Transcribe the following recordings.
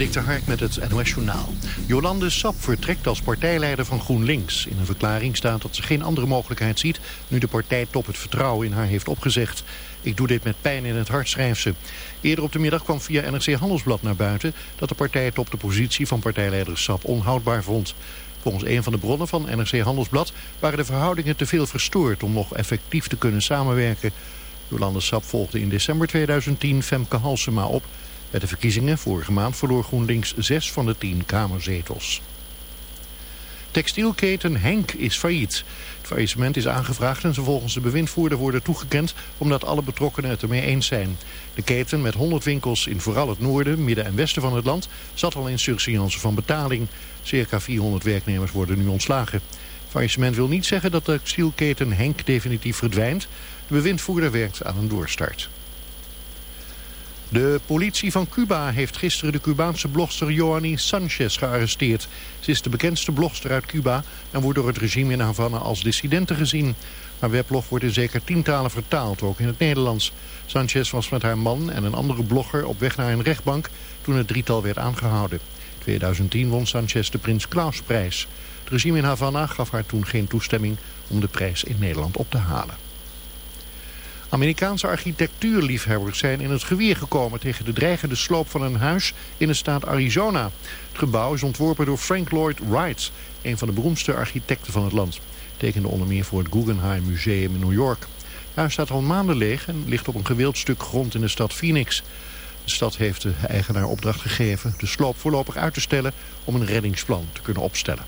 Dik de met het NOS Journaal. Jolande Sap vertrekt als partijleider van GroenLinks. In een verklaring staat dat ze geen andere mogelijkheid ziet... nu de partijtop het vertrouwen in haar heeft opgezegd. Ik doe dit met pijn in het hart, schrijft ze. Eerder op de middag kwam via NRC Handelsblad naar buiten... dat de partijtop de positie van partijleider Sap onhoudbaar vond. Volgens een van de bronnen van NRC Handelsblad... waren de verhoudingen te veel verstoord om nog effectief te kunnen samenwerken... Jolande Sap volgde in december 2010 Femke Halsema op. Bij de verkiezingen vorige maand verloor GroenLinks zes van de tien kamerzetels. Textielketen Henk is failliet. Het faillissement is aangevraagd en ze volgens de bewindvoerder worden toegekend omdat alle betrokkenen het ermee eens zijn. De keten met 100 winkels in vooral het noorden, midden en westen van het land zat al in surseance van betaling. Circa 400 werknemers worden nu ontslagen. Het faillissement wil niet zeggen dat de textielketen Henk definitief verdwijnt. De bewindvoerder werkt aan een doorstart. De politie van Cuba heeft gisteren de Cubaanse blogster Joanny Sanchez gearresteerd. Ze is de bekendste blogster uit Cuba en wordt door het regime in Havana als dissidente gezien. Haar weblog wordt in zeker tientalen vertaald, ook in het Nederlands. Sanchez was met haar man en een andere blogger op weg naar een rechtbank toen het drietal werd aangehouden. In 2010 won Sanchez de Prins Klausprijs. Het regime in Havana gaf haar toen geen toestemming om de prijs in Nederland op te halen. Amerikaanse architectuurliefhebbers zijn in het geweer gekomen tegen de dreigende sloop van een huis in de staat Arizona. Het gebouw is ontworpen door Frank Lloyd Wright, een van de beroemdste architecten van het land. Tekende onder meer voor het Guggenheim Museum in New York. Het huis staat al maanden leeg en ligt op een gewild stuk grond in de stad Phoenix. De stad heeft de eigenaar opdracht gegeven de sloop voorlopig uit te stellen om een reddingsplan te kunnen opstellen.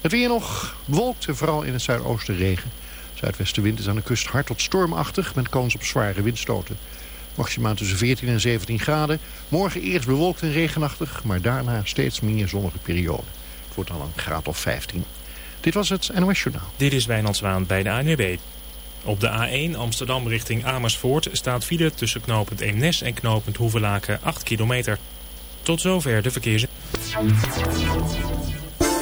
Het weer nog bewolkt vooral in het zuidoosten regen. Zuidwestenwind is aan de kust hard tot stormachtig met kans op zware windstoten. Maximaal tussen 14 en 17 graden. Morgen eerst bewolkt en regenachtig, maar daarna steeds meer zonnige periode. Het wordt dan een graad of 15. Dit was het NOS Journaal. Dit is Wijnand Zwaan bij de ANWB. Op de A1 Amsterdam richting Amersfoort staat file tussen knooppunt Eemnes en knooppunt Hoevelaken 8 kilometer. Tot zover de verkeers.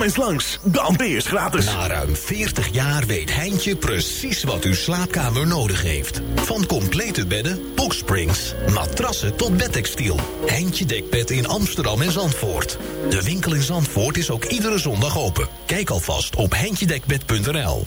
Kom langs, de entree is gratis. Na ruim 40 jaar weet Heintje precies wat uw slaapkamer nodig heeft. Van complete bedden, boxsprings, matrassen tot bedtextiel. Heintje Dekbed in Amsterdam en Zandvoort. De winkel in Zandvoort is ook iedere zondag open. Kijk alvast op heintjedekbed.nl.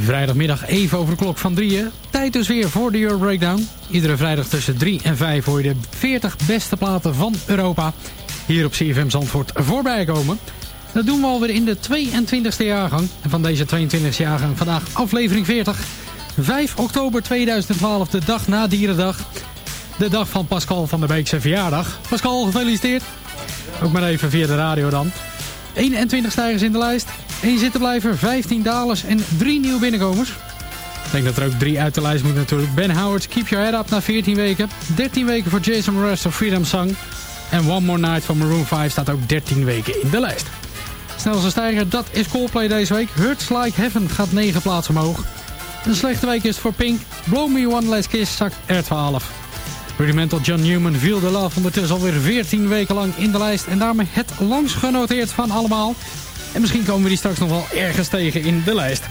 Vrijdagmiddag even over de klok van drieën. Tijd dus weer voor de Euro Breakdown. Iedere vrijdag tussen 3 en 5 hoor je de 40 beste platen van Europa. Hier op CFM Zandvoort voorbij komen. Dat doen we alweer in de 22e jaargang. En van deze 22e jaargang vandaag aflevering 40. 5 oktober 2012, de dag na Dierendag. De dag van Pascal van der Beekse verjaardag. Pascal, gefeliciteerd. Ook maar even via de radio dan. 21 stijgers in de lijst. 1 zittenblijver, 15 dalers en 3 nieuwe binnenkomers. Ik denk dat er ook 3 uit de lijst moet natuurlijk. Ben Howard, Keep Your Head Up na 14 weken. 13 weken voor Jason Mraz of Freedom Song. En One More Night van Maroon 5 staat ook 13 weken in de lijst. Snelste stijger, dat is Coldplay deze week. Hurts Like Heaven gaat 9 plaatsen omhoog. Een slechte week is voor Pink. Blow Me One Last Kiss zakt er 12. Rudimental John Newman viel de love ondertussen alweer 14 weken lang in de lijst. En daarmee het langst genoteerd van allemaal. En misschien komen we die straks nog wel ergens tegen in de lijst.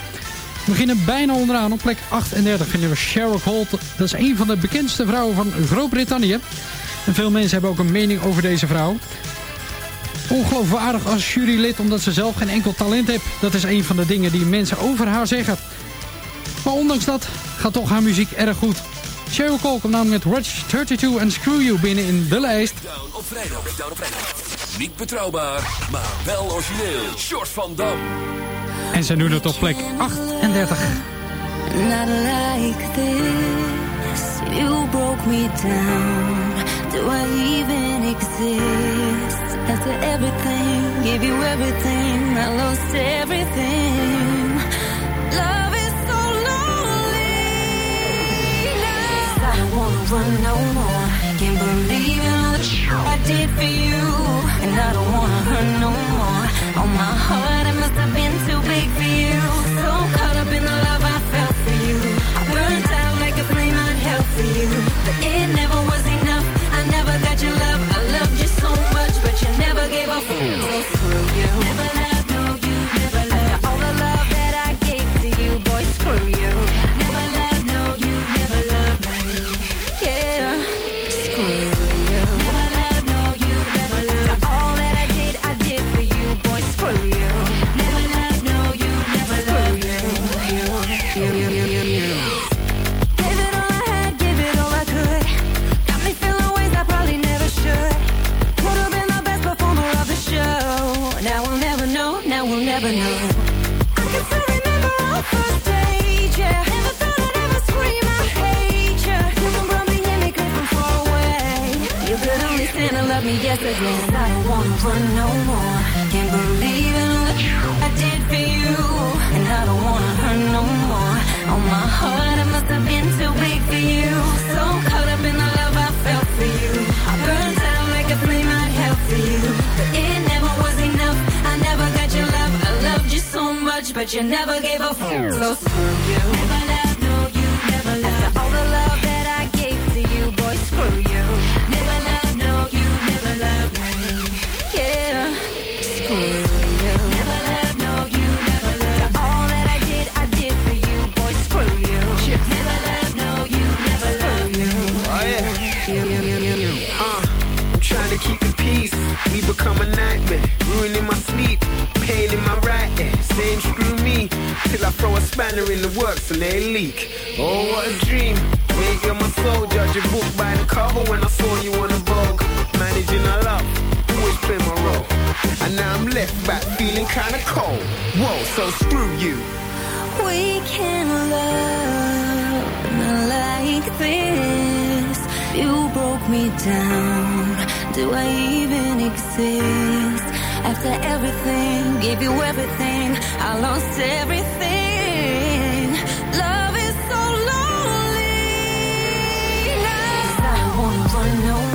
We beginnen bijna onderaan. Op plek 38 vinden we Cheryl Holt. Dat is een van de bekendste vrouwen van Groot-Brittannië. En veel mensen hebben ook een mening over deze vrouw. Ongeloofwaardig als jurylid omdat ze zelf geen enkel talent heeft. Dat is een van de dingen die mensen over haar zeggen. Maar ondanks dat gaat toch haar muziek erg goed. Cheryl Cole komt namelijk met Watch 32 en Screw You binnen in de lijst. Breakdown op vrijdag. Breakdown op vrijdag. Niet betrouwbaar, maar wel origineel. Short van Dam. En ze doen het op plek 38. Not like this. You broke me down. Do I even exist? After everything, give you everything. I lost everything. I won't run no more. Can't believe in all the shit I did for you. And I don't wanna hurt no more. On my heart, it must have been too big for you. So caught up in the love I felt for you. I burned out like a flame I'd held for you. But it never was enough. I never got your love. I loved you so much, but you never gave fuck. So screw you. Never I don't wanna run no more. Can't believe in the I did for you. And I don't wanna hurt no more. On my heart, it must have been too big for you. So caught up in the love I felt for you. I burned out like a flame I held for you. It never was enough. I never got your love. I loved you so much, but you never gave a fuck. So screw you. Throw a spanner in the works and they leak. Oh, what a dream. Wait, you're my soul. Judge a book by the cover when I saw you on a Vogue. Managing our love. Always play my role. And now I'm left back feeling kinda cold. Whoa, so screw you. We can love not like this. You broke me down. Do I even exist? After everything, gave you everything. I lost everything. one, no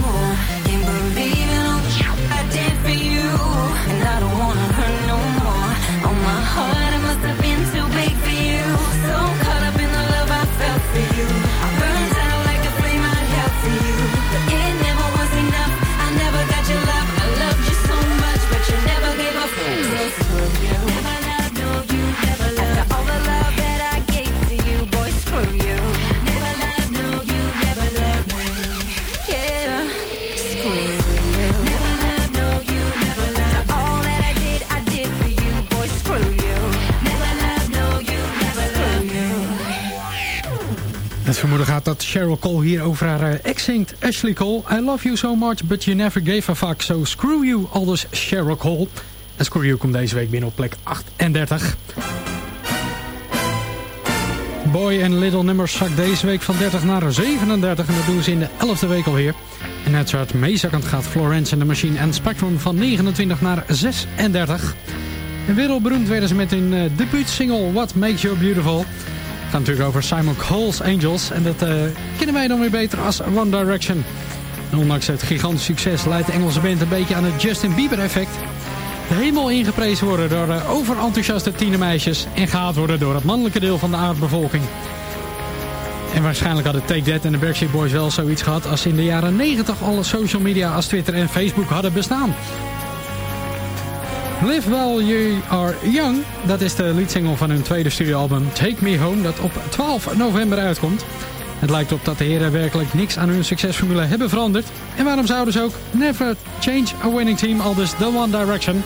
vermoeden gaat dat Cheryl Cole hier over haar eh, ex. Ashley Cole, I love you so much, but you never gave a fuck. So screw you, aldus Cheryl Cole. En Screw You komt deze week binnen op plek 38. Boy and Little Numbers zakt deze week van 30 naar 37. En dat doen ze in de 11e week alweer. En net zo meezakkend gaat Florence and the Machine en Spectrum van 29 naar 36. En wereldberoemd werden ze met hun uh, debuutsingle What Makes You Beautiful. Het gaat natuurlijk over Simon Cole's Angels. En dat uh, kennen wij dan weer beter als One Direction. En ondanks het gigantisch succes leidt de Engelse band een beetje aan het Justin Bieber effect. De hemel ingeprezen worden door de overenthousiaste tienermeisjes... en gehaald worden door het mannelijke deel van de aardbevolking. En waarschijnlijk hadden Take That en de Backstreet Boys wel zoiets gehad... als in de jaren 90 alle social media als Twitter en Facebook hadden bestaan. Live While You Are Young, dat is de leadsingle van hun tweede studioalbum Take Me Home... dat op 12 november uitkomt. Het lijkt op dat de heren werkelijk niks aan hun succesformule hebben veranderd. En waarom zouden ze ook never change a winning team, al dus The One Direction...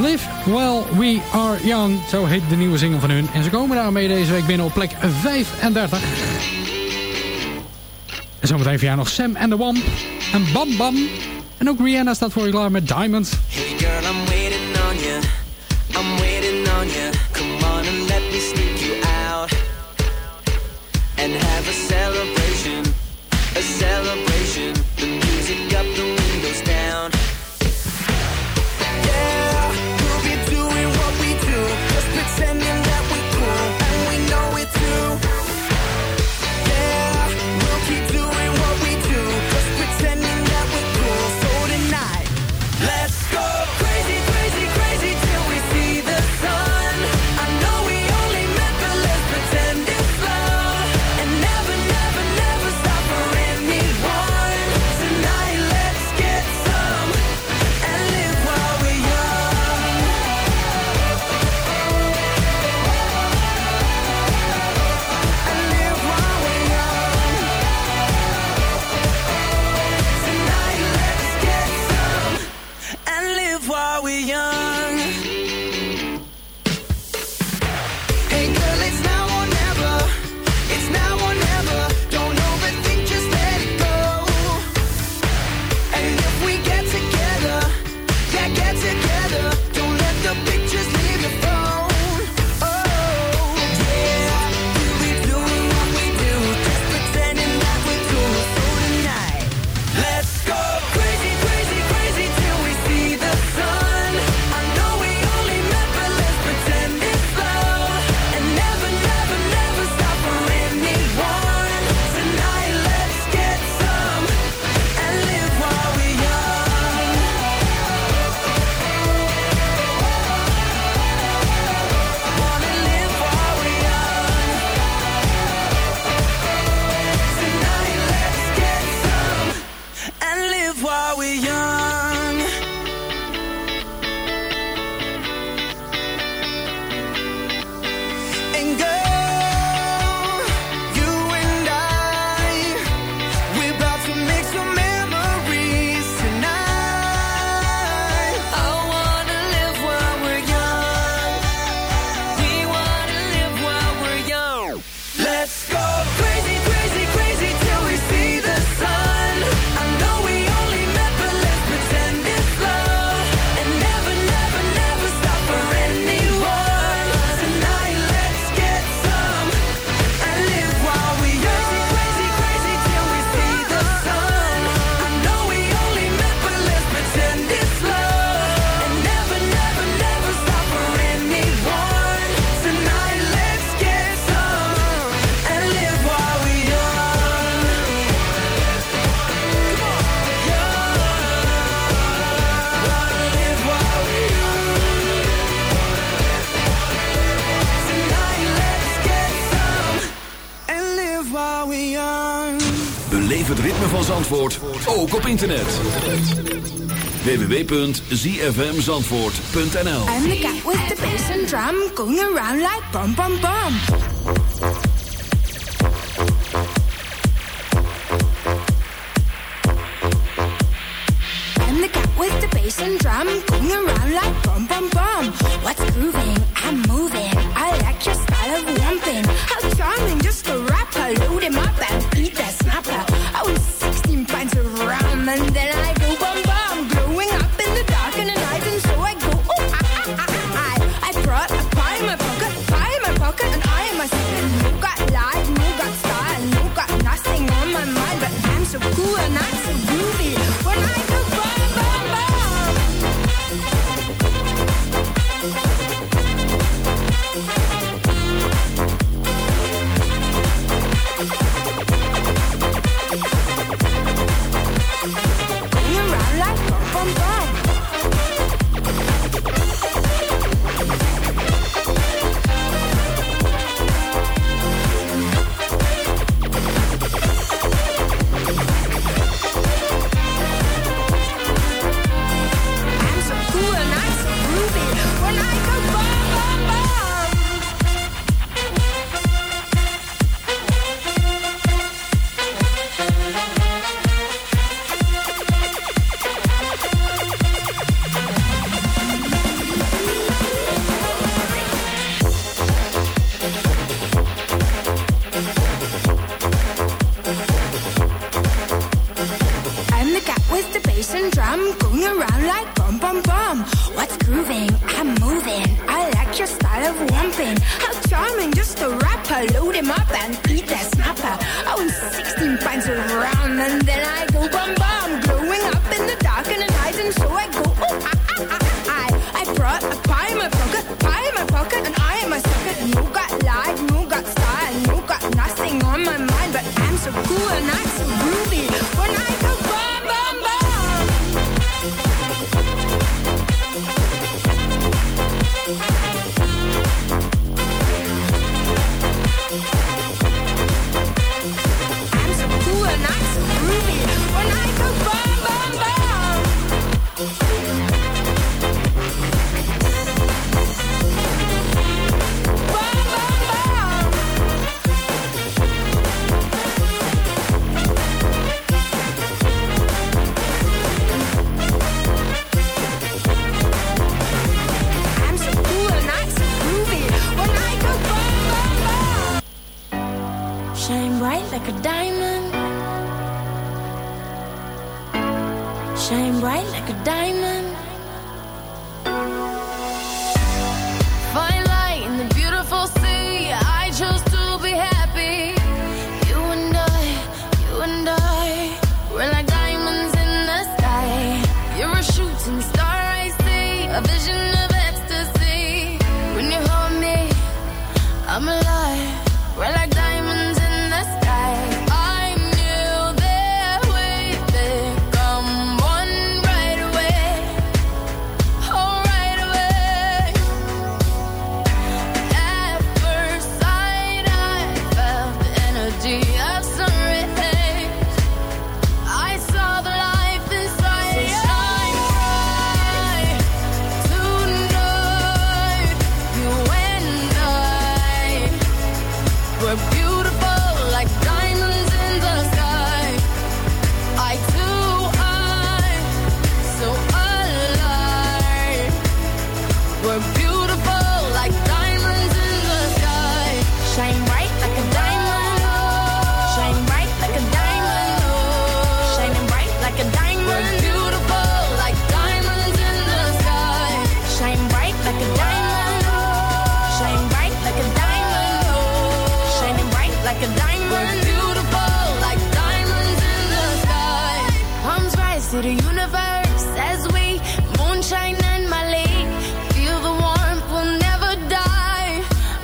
Live While We Are Young, zo heet de nieuwe single van hun. En ze komen daarmee deze week binnen op plek 35. En zometeen jou nog Sam and the Wamp en Bam Bam. En ook Rihanna staat voor je klaar met Diamonds. I'm waiting on you. www.zfmzandvoort.nl I'm the cat with the bass and drum going around like bum bum bum.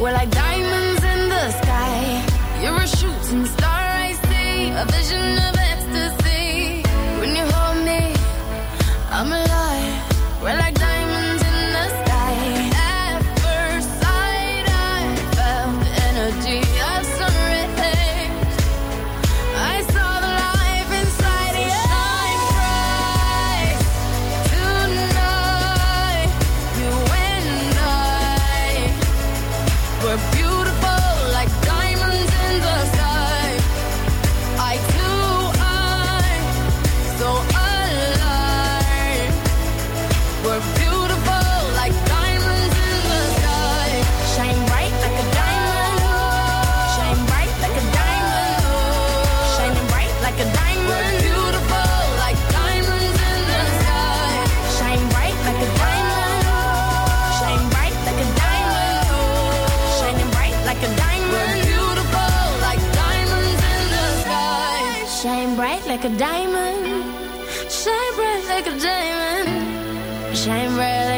We're like diamonds in the sky. You're a shooting star, I see. A vision of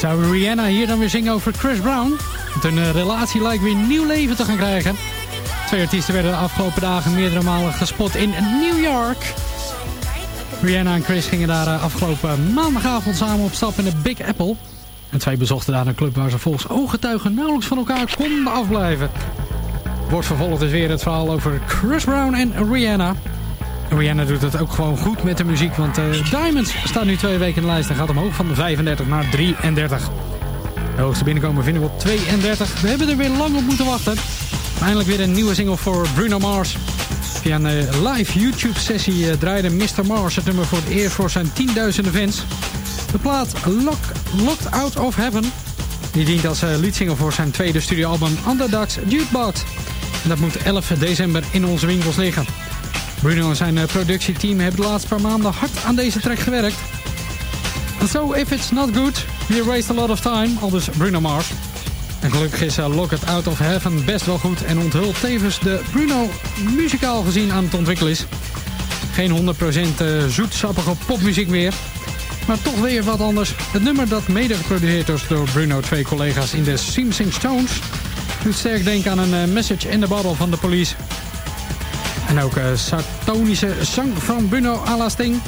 zou Rihanna hier dan weer zingen over Chris Brown. Want hun eh, relatie lijkt weer nieuw leven te gaan krijgen. Twee artiesten werden de afgelopen dagen meerdere malen gespot in New York. Rihanna en Chris gingen daar eh, afgelopen maandagavond samen op stap in de Big Apple. En twee bezochten daar een club waar ze volgens ooggetuigen nauwelijks van elkaar konden afblijven. Wordt vervolgens dus weer het verhaal over Chris Brown en Rihanna. Rihanna doet het ook gewoon goed met de muziek. Want eh, Diamonds staat nu twee weken in de lijst en gaat omhoog van de 35 naar 33. De hoogste binnenkomen vinden we op 32. We hebben er weer lang op moeten wachten. Eindelijk weer een nieuwe single voor Bruno Mars. Via een eh, live YouTube-sessie eh, draaide Mr. Mars het nummer voor het eerst voor zijn tienduizenden fans. De plaat Lock, Locked Out of Heaven die dient als uh, leadsingle voor zijn tweede studioalbum Underdogs Jukebox. En dat moet 11 december in onze winkels liggen. Bruno en zijn productieteam hebben de laatste paar maanden hard aan deze track gewerkt. So if it's not good, we waste a lot of time, al dus Bruno Mars. En gelukkig is uh, Lock It Out of Heaven best wel goed en onthult tevens de Bruno muzikaal gezien aan het ontwikkelen is. Geen 100% uh, zoetsappige popmuziek meer, maar toch weer wat anders. Het nummer dat mede geproduceerd is door Bruno twee collega's in de Sing Sing Stones... doet sterk denken aan een message in the bottle van de police. En ook uh, satonische zang van Bruno à la Sting...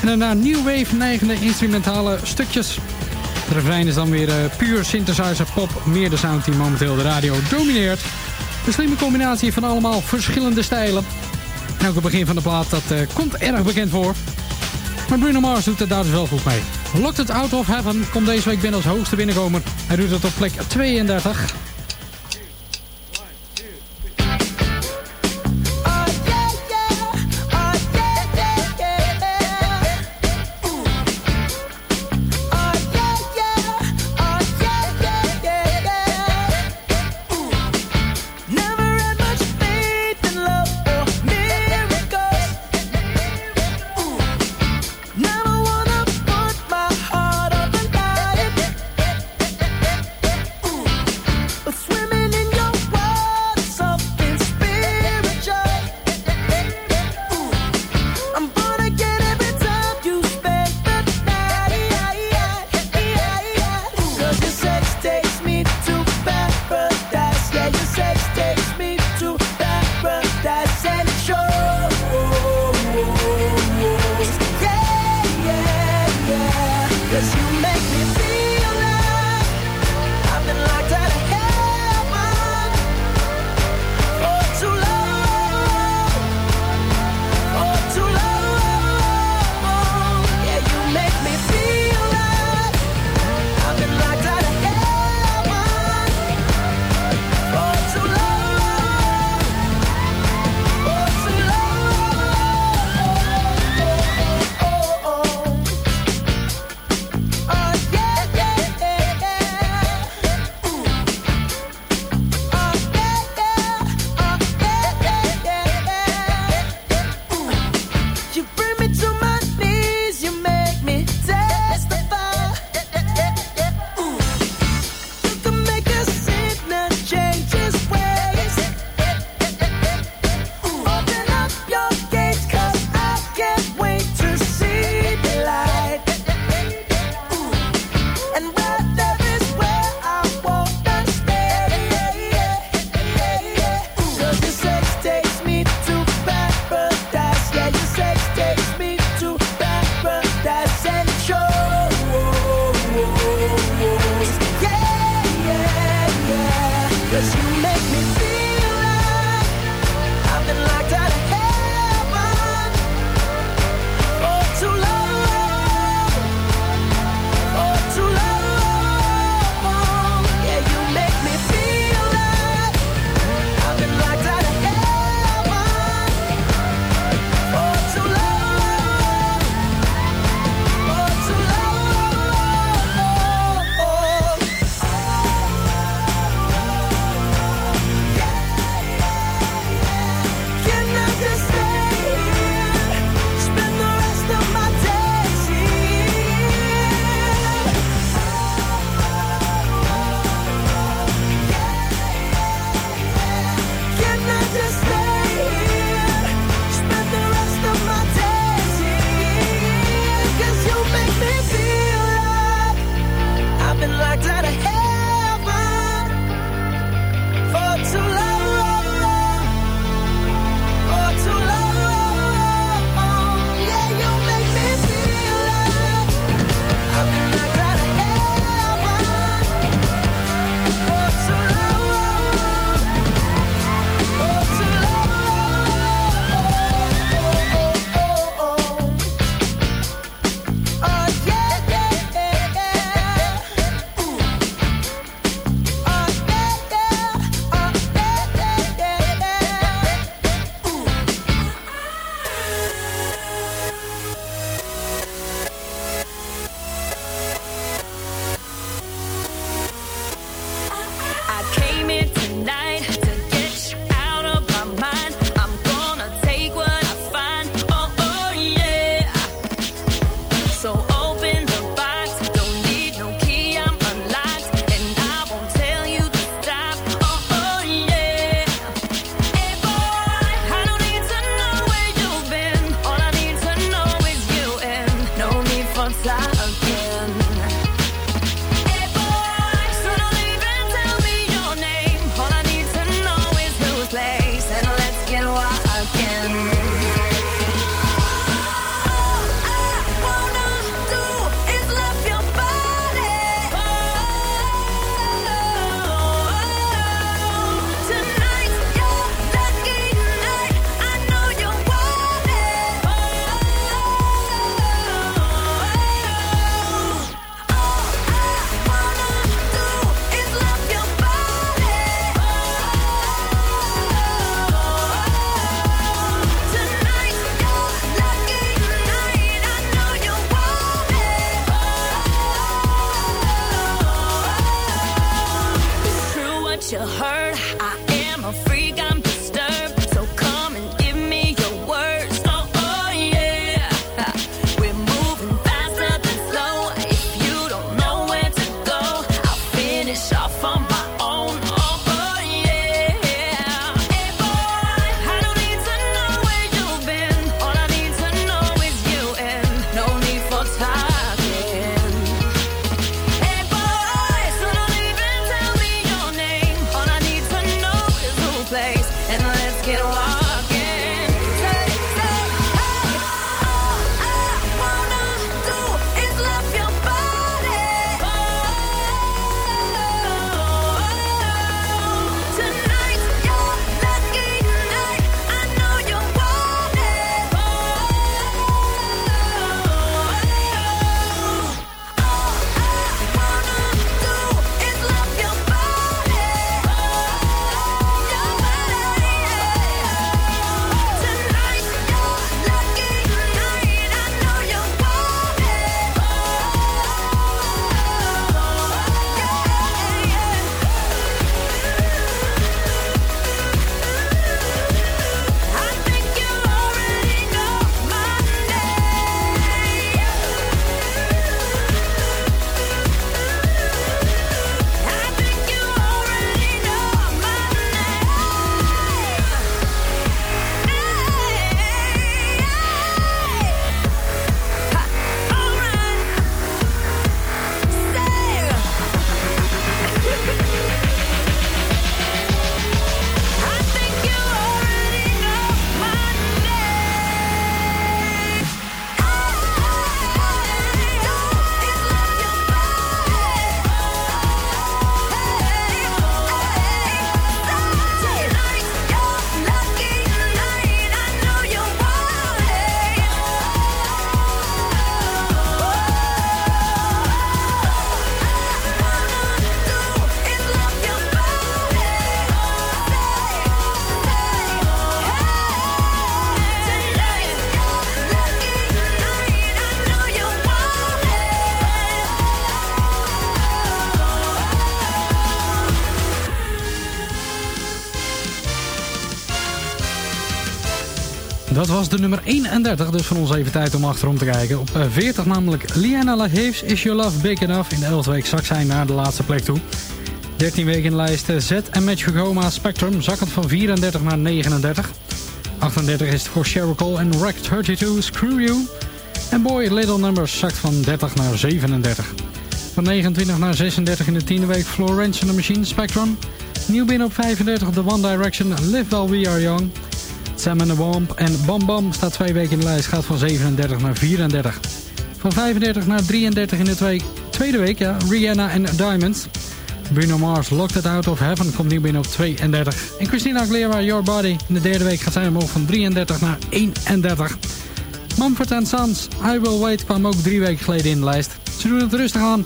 En daarna new wave neigende instrumentale stukjes. De refrein is dan weer uh, puur synthesizer pop, meer de sound die momenteel de radio domineert. Een slimme combinatie van allemaal verschillende stijlen. En ook het begin van de plaat, dat uh, komt erg bekend voor. Maar Bruno Mars doet het daar dus wel goed mee. Locked It Out of Heaven komt deze week binnen als hoogste binnenkomer. Hij doet het op plek 32. Dat was de nummer 31, dus van ons even tijd om achterom te kijken. Op eh, 40 namelijk Liana Lageefs, Is Your Love Big Enough. In de 11e week zakt zij naar de laatste plek toe. 13 weken in de lijst eh, Z en Match Goma Spectrum, zakkend van 34 naar 39. 38 is het voor Cheryl Cole en Rack 32, Screw You. En Boy Little Numbers zakt van 30 naar 37. Van 29 naar 36 in de tiende week Florence and the Machine Spectrum. Nieuw binnen op 35 op de One Direction Live While We Are Young. Sam and the Womp en Bam Bam staat twee weken in de lijst. Gaat van 37 naar 34. Van 35 naar 33 in de twee, tweede week. Ja, Rihanna en Diamonds. Bruno Mars Locked It Out of Heaven komt nieuw binnen op 32. En Christina Aguilera Your Body. In de derde week gaat zij omhoog van 33 naar 31. Mumford Sons I Will Wait kwam ook drie weken geleden in de lijst. Ze doen het rustig aan.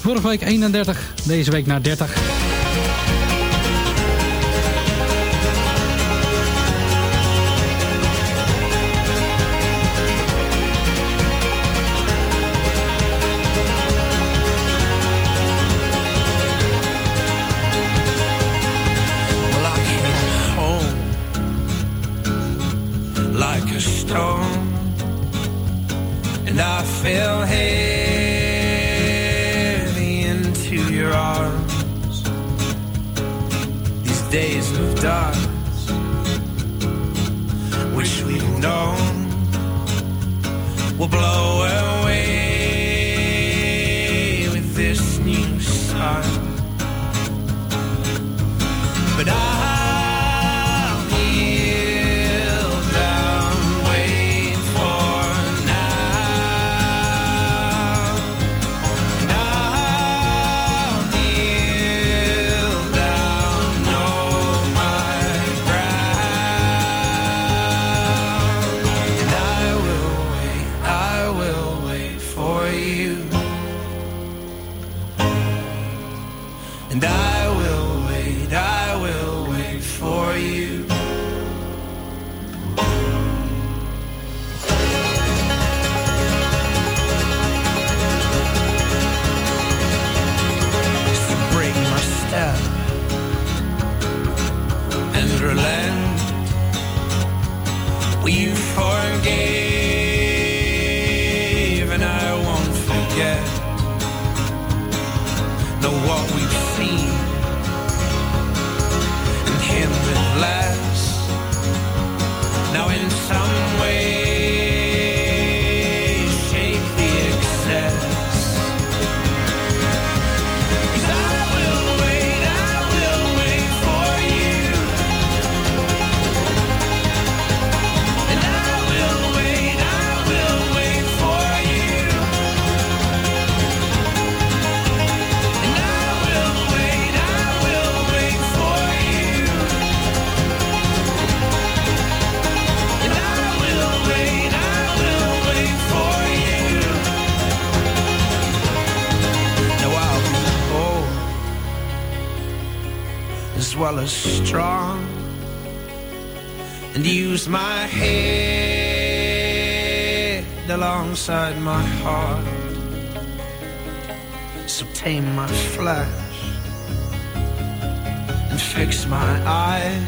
Vorige week 31, deze week naar 30. Blow as well as strong and use my head alongside my heart. So tame my flesh and fix my eyes.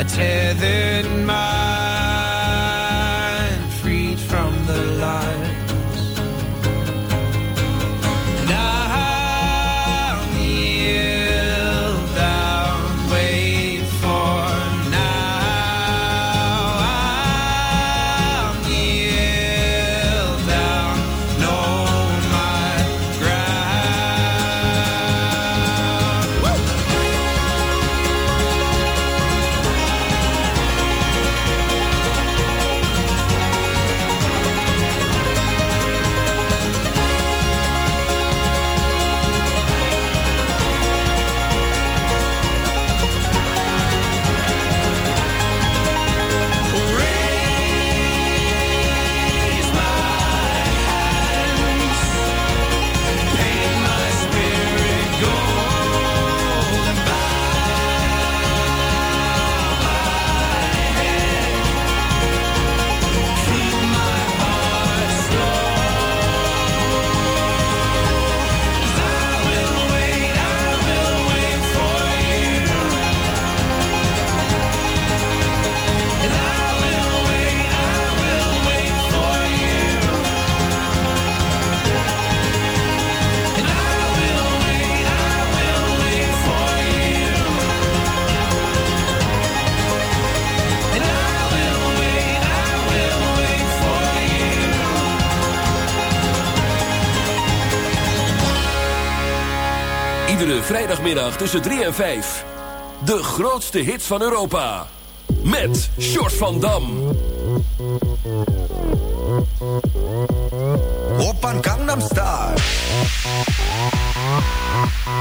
A tethered mind Iedere vrijdagmiddag tussen 3 en 5. De grootste hits van Europa. Met Short van Dam. Oppan Gangnam Style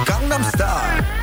Gangnam Style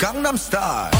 Gangnam Style.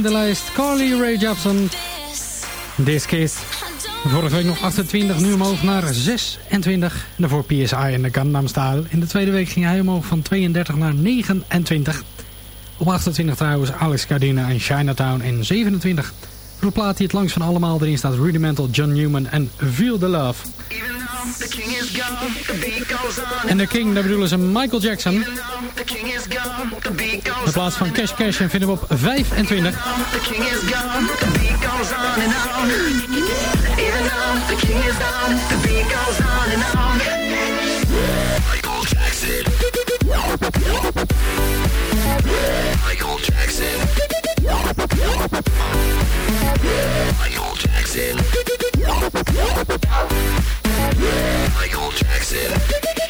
in de lijst. Carly Ray Jepsen. This Kiss. Vorige week nog 28, nu omhoog naar 26. Daarvoor PSI en de Gundam Style. In de tweede week ging hij omhoog van 32 naar 29. Op 28 trouwens Alex Cardina en Chinatown in 27. Voor de plaat die het langs van allemaal erin staat... Rudimental, John Newman en Feel the Love. En de King, daar bedoelen ze Michael Jackson. De plaats van Cash Cash en vinden we op 25. The king is gone, the beat goes on and on. Even though the king is gone, the beat goes on and on. Michael Jackson. Michael Jackson. Michael Jackson. Michael Jackson.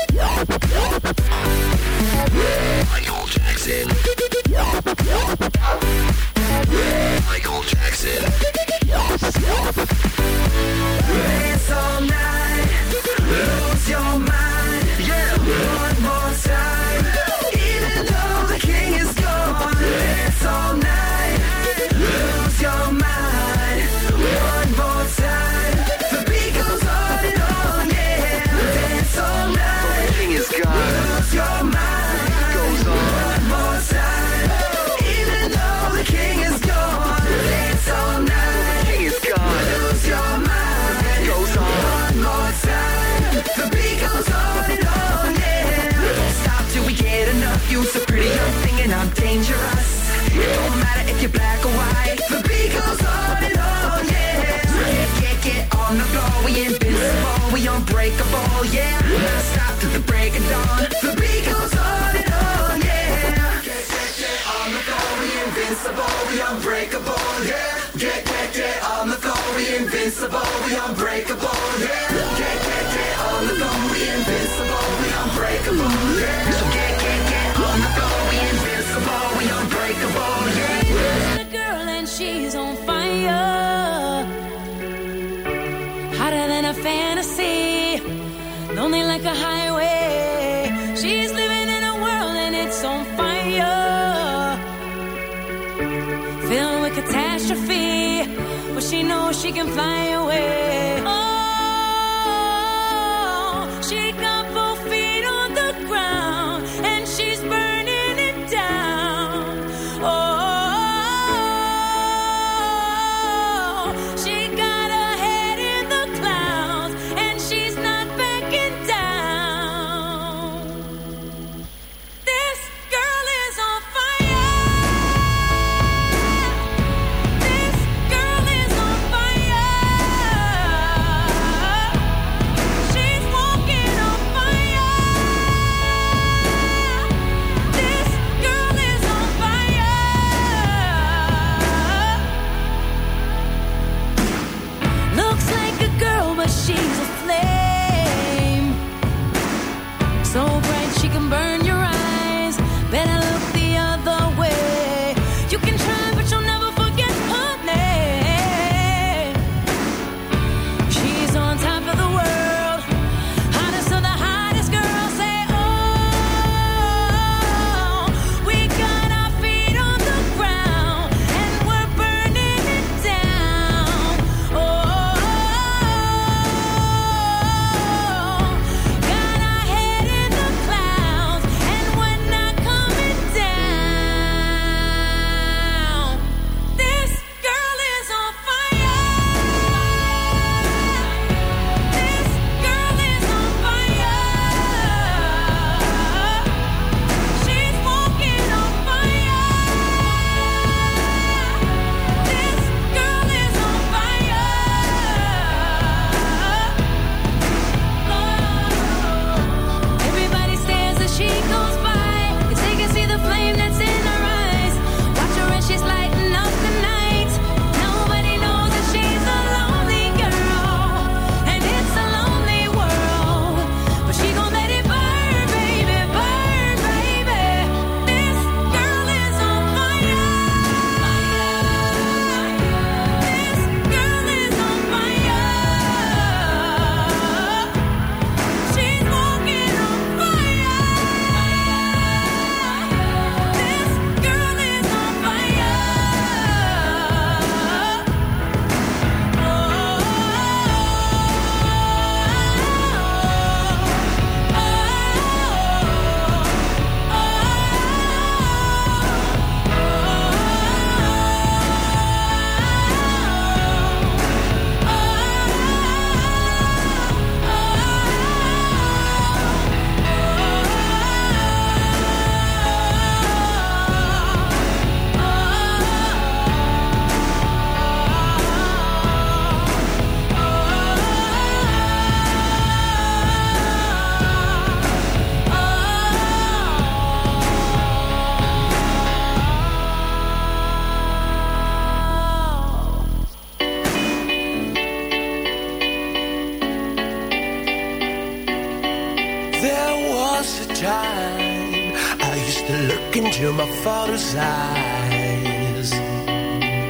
Michael Jackson. Michael Jackson. Dance all night, lose your mind. Yeah, one more time. We unbreakable. Yeah, get get get on the floor. We invincible, we unbreakable. Yeah, get get get on the floor. We invincible, we unbreakable. Yeah. girl and she's on fire. Hotter than a fantasy. Lonely like a highway. She's living in a world and it's on fire. Filled with catastrophe. She knows she can fly away.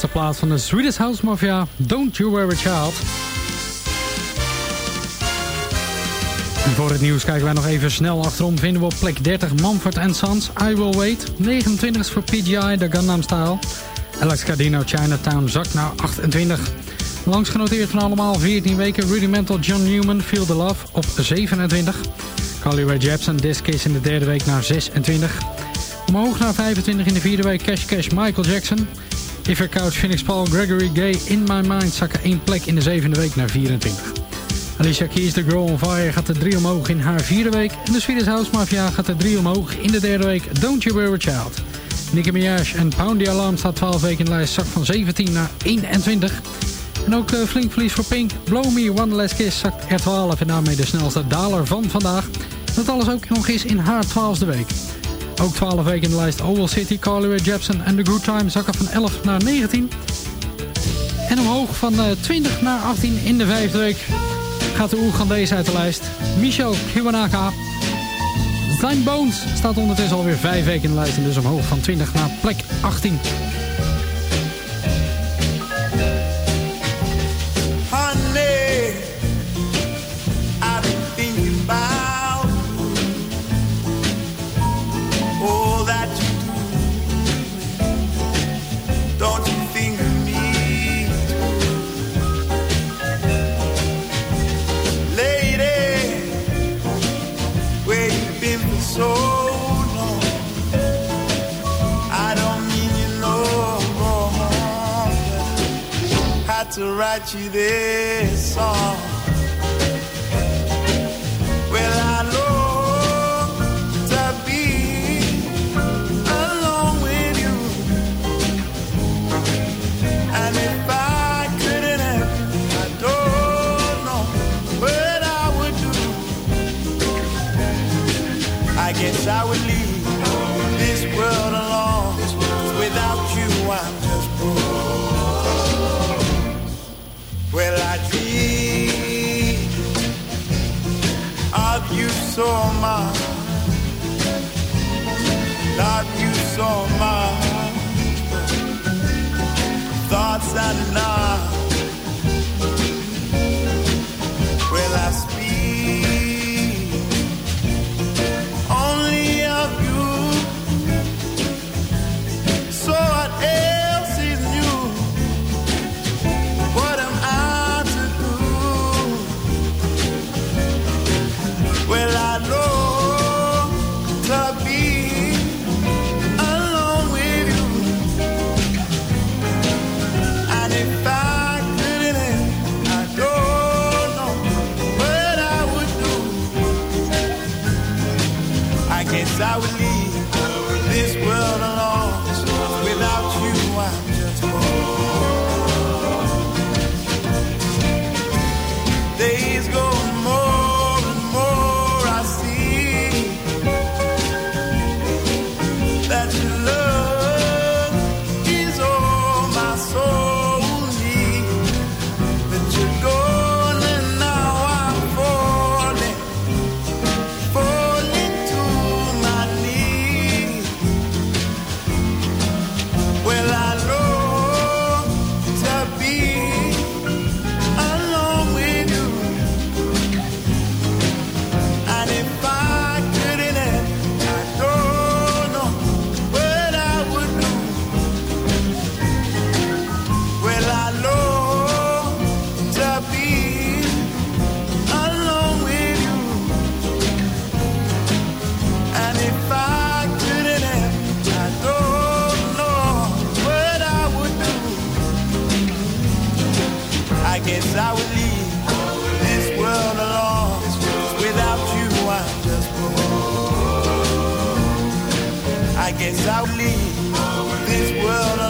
Laatste plaats van de Swedish House Mafia, Don't You Worry Child. En voor het nieuws kijken wij nog even snel achterom. Vinden we op plek 30 Mumford Sons, I Will Wait. 29 is voor PGI, de Gundam Style. Alex Cardino, Chinatown, zakt naar 28. Langs genoteerd van allemaal 14 weken. Rudimental John Newman, Feel the Love op 27. Carly Rae Jepsen, This Kiss in de derde week naar 26. Omhoog naar 25 in de vierde week. Cash Cash, Michael Jackson. If Your Couch, Phoenix Paul, Gregory Gay, In My Mind zakken één plek in de zevende week naar 24. Alicia Keys, The Girl on Fire, gaat er drie omhoog in haar vierde week. En de Swedish House Mafia gaat er drie omhoog in de derde week. Don't You Worry Child. Nicki Minaj en Pound the Alarm staat 12 weken in de lijst. Zak van 17 naar 21. En ook uh, flink verlies voor Pink. Blow Me One Last Kiss zakt er 12 en daarmee de snelste daler van vandaag. Dat alles ook nog eens in haar 12e week. Ook 12 weken in de lijst Oval City, Carly Rae Jepsen en The Good Time zakken van 11 naar 19. En omhoog van uh, 20 naar 18 in de vijfde week gaat de Oegandese uit de lijst. Michel Kiwanaka. Zijn Bones staat ondertussen alweer 5 weken in de lijst en dus omhoog van 20 naar plek 18. to write you this song. saw mine. Not you saw much. I guess I would leave this world alone. without you, I'm just poor. I guess I would leave this world alone.